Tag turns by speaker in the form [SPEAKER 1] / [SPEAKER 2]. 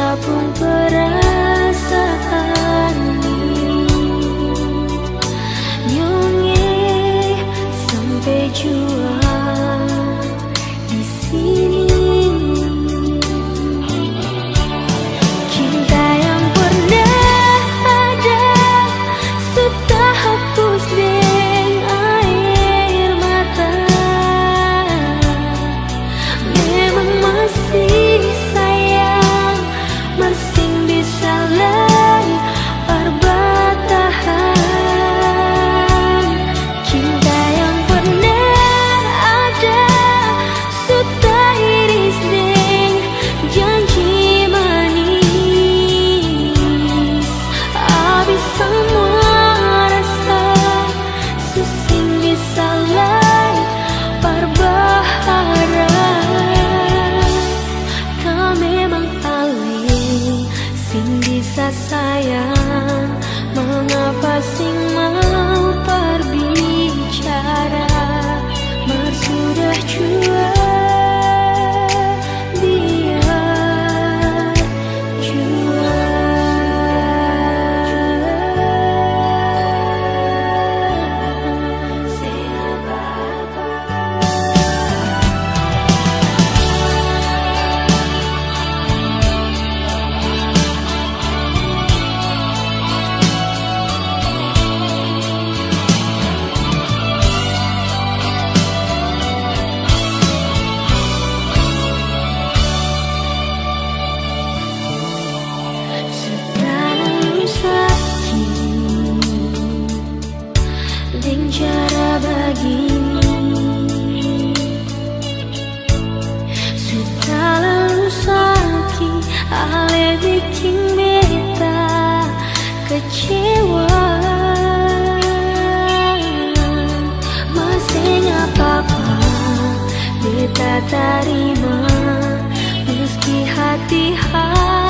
[SPEAKER 1] Betapapun perasaan Beta terima. Meski hati-hati